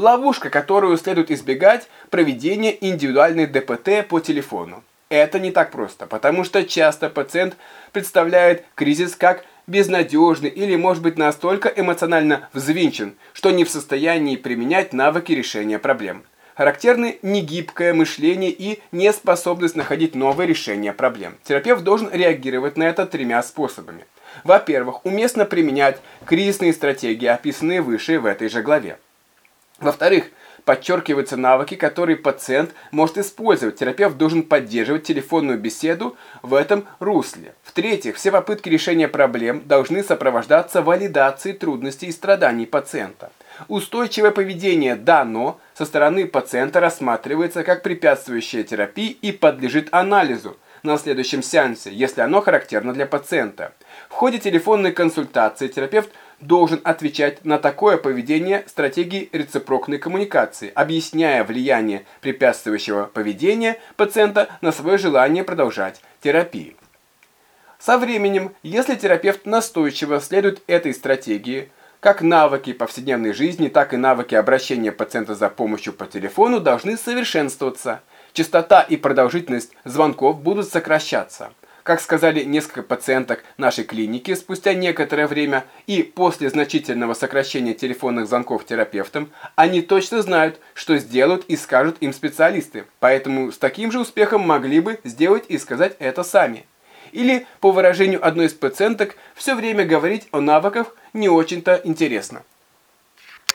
Ловушка, которую следует избегать, проведение индивидуальной ДПТ по телефону. Это не так просто, потому что часто пациент представляет кризис как безнадежный или может быть настолько эмоционально взвинчен, что не в состоянии применять навыки решения проблем. Характерны негибкое мышление и неспособность находить новые решения проблем. Терапевт должен реагировать на это тремя способами. Во-первых, уместно применять кризисные стратегии, описанные выше в этой же главе. Во-вторых, подчеркиваются навыки, которые пациент может использовать. Терапевт должен поддерживать телефонную беседу в этом русле. В-третьих, все попытки решения проблем должны сопровождаться валидацией трудностей и страданий пациента. Устойчивое поведение «да-но» со стороны пациента рассматривается как препятствующее терапии и подлежит анализу на следующем сеансе, если оно характерно для пациента. В ходе телефонной консультации терапевт должен отвечать на такое поведение стратегии рецепрокной коммуникации, объясняя влияние препятствующего поведения пациента на свое желание продолжать терапию. Со временем, если терапевт настойчиво следует этой стратегии, как навыки повседневной жизни, так и навыки обращения пациента за помощью по телефону должны совершенствоваться. Частота и продолжительность звонков будут сокращаться. Как сказали несколько пациенток нашей клиники, спустя некоторое время и после значительного сокращения телефонных звонков терапевтам, они точно знают, что сделают и скажут им специалисты, поэтому с таким же успехом могли бы сделать и сказать это сами. Или, по выражению одной из пациенток, все время говорить о навыках не очень-то интересно.